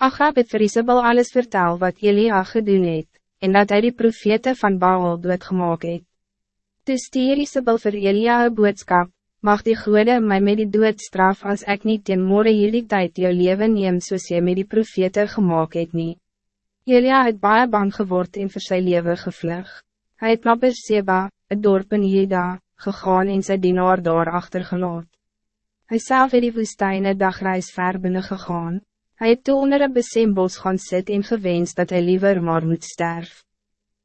Achab het vir Isabel alles vertel wat Elia gedoen het, en dat hij die profete van Baal doodgemaak het. Toe stier Isabel vir Elia een boodskap, mag die goede mij met die dood straf als ik niet teen morgen hierdie tijd jou leven neem soos jy met die profete gemaakt het nie. Elia het baie bang geword en vir sy leven gevlug. Hij het na Berseba, het dorp in Jeda, gegaan en sy dienaar daar achtergelaat. Hij self het die woestijne dagreis ver binnen gegaan. Hij het toe onder een besembos gaan sit en gewens dat hij liever maar moet sterf.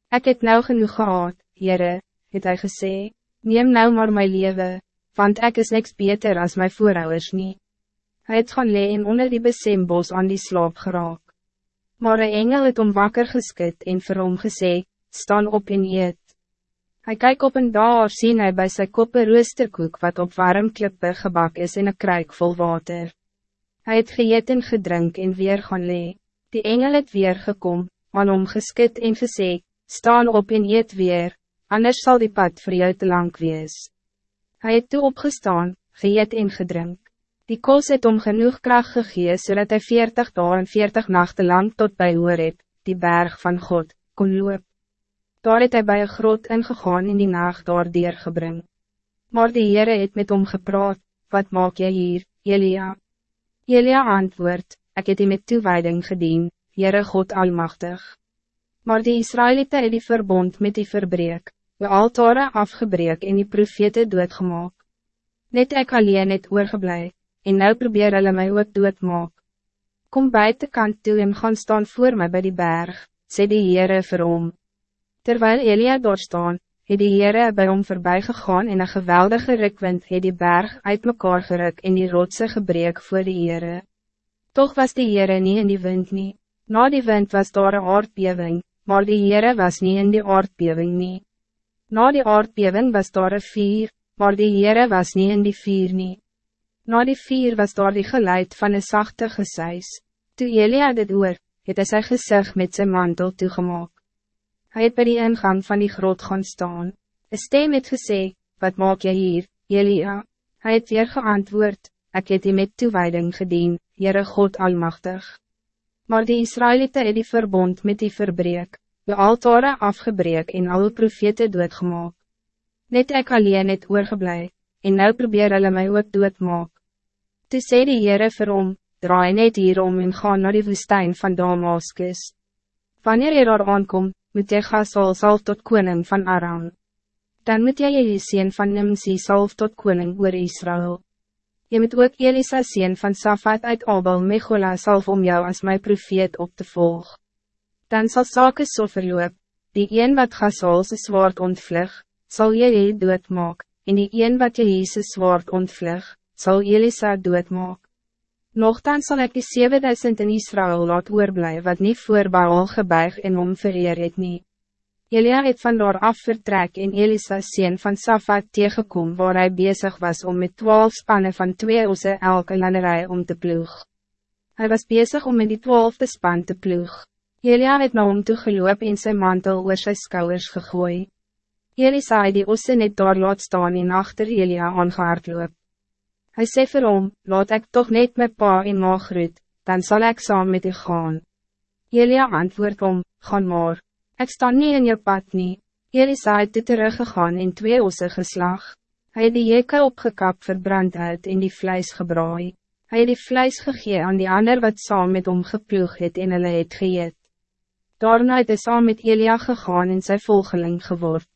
Ik het nou genoeg gehad, Heere, het hy gesê, neem nou maar my leven, want ik is niks beter als mijn voorouders niet. Hij het gaan leen onder die besembos aan die slaap geraak. Maar een engel het om wakker geskit en vir hom gesê, staan op en eet. Hij kijkt op en daar sien hy by sy koppe roosterkoek wat op warm klippe gebak is in een kruik vol water. Hij het geëet en gedrink en weer gaan lee. Die engel het weer gekom, aan hom geskit en gesê, staan op en eet weer, anders zal die pad voor jou te lang wees. Hij het toe opgestaan, geëet en gedrink. Die kos het om genoeg kracht gegee, zodat hij veertig dagen en veertig nachten lang tot bij Horeb, die berg van God, kon loop. Daar het hy by een groot ingegaan in die nacht daar deurgebring. Maar die Heere het met hom gepraat, wat maak jy hier, Elia? Elia antwoord, ik het die met toewijding gedien, Heere God Almachtig. Maar die Israëlieten het die verbond met die verbreek, de altare afgebreek en die profete doodgemaak. Net ek alleen het oorgeblij, en nou probeer hulle my ook doodmaak. Kom buiten kant toe en gaan staan voor mij bij die berg, sê die Heere vir hom. Terwijl Elia daar staan, het die Heere by hom voorbij gegaan en een geweldige rukwind het die berg uit mekaar geruk en die rotse gebreek voor die Heere. Toch was die Heere niet in die wind nie. Na die wind was daar een aardbewing, maar die Heere was niet in die aardbewing nie. Na die aardbewing was daar een vier, maar die Heere was niet in die vier nie. Na die vier was daar die geluid van een zachte gesuis. Toe Elia dit oor, het hy sy gezicht met zijn mantel toegemaak. Hij het by die ingang van die grot gaan staan. Een stem het gesê, wat maak jy hier, Elia? Hij het weer geantwoord, ik het die met toewijding gedien, Heere God Almachtig. Maar die Israëlieten het die verbond met die verbreek, de altare afgebreek en alle profete doodgemaak. Net ek alleen het oorgeblij, en nou probeer hulle my ook doodmaak. Toe sê die Heere vir hom, draai net hierom en ga naar die woestijn van Damaskus. Wanneer jy daar aankom, moet jy Gasol salf tot koning van Aram. Dan moet jy jy sien van Nimsi salf tot koning oor Israël. Je moet ook Elisa sien van Safat uit Abel Mechola salf om jou als mijn profeet op te volgen dan zal zaken so verloop, die een wat Gasolse zwaard ontvlug, zal jy doodmaak, en die een wat jy Jesus zwaard ontvlug, zal Elisa doodmaak. Nochtans zal ik die 7000 in Israël laat oorblij wat niet voor Baal gebuig en om vereer het nie. Elia het van daar af vertrek en Elisa sien van Safat tegenkom waar hij bezig was om met twaalf spannen van twee osse elke landerij om te ploeg. Hij was bezig om met die twaalfde span te ploeg. Elia het na hom toe geloop en sy mantel oor sy skouwers gegooi. Elisa het die osse net daar laat staan en achter Elia aangehaard loop. Hy sê vir hom, laat ek toch net my pa en ma groet, dan zal ik saam met u gaan. Elia antwoord om, gaan maar, ik sta niet in je pad nie. Elisa het toe teruggegaan en twee osse geslag. Hij het die jeke opgekap verbrand uit en die vlijs gebraai. Hij het die vlijs gegee aan die ander wat saam met hom geploeg het en hulle het geëet. Daarna het hy saam met Elia gegaan en sy volgeling geword.